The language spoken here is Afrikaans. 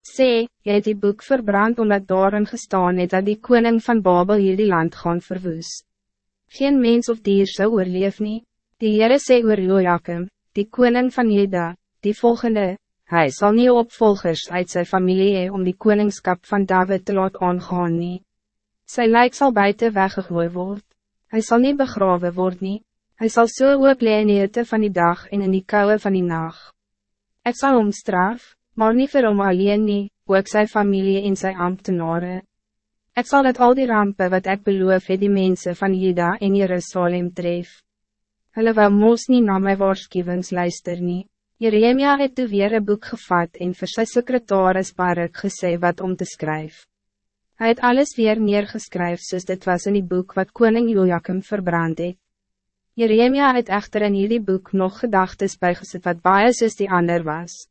Sê, jy het die boek verbrand omdat daarin gestaan het dat die koning van Babel hier die land gaan verwoes. Geen mens of dier zou oorleef nie. Die Heere sê oor Joachim, die koning van Jeda, die volgende, hij zal niet opvolgers uit zijn familie hee om die koningskap van David te laat aangaan nie. Sy lijk zal buiten weggegooi word. Hij zal niet begraven worden. Hij zal zo so ook in die van die dag en in die koude van die nacht. Ik zal omstraf, maar niet vir hom alleen nie, ook sy familie en sy ambtenare. Ek sal het al die rampen wat ik beloof het die mensen van Juda en Jerusalem tref. Hulle wou mos nie na my waarschuwings luister nie. Jeremia het toe weer een boek gevat en vir sy sekretaris Barak gesê wat om te schrijven. Hij het alles weer neergeskryf soos dit was in die boek wat koning Joachim verbrand het. Jeremia het echter in hierdie boek nog gedagtes bijgezet wat baie soos die ander was.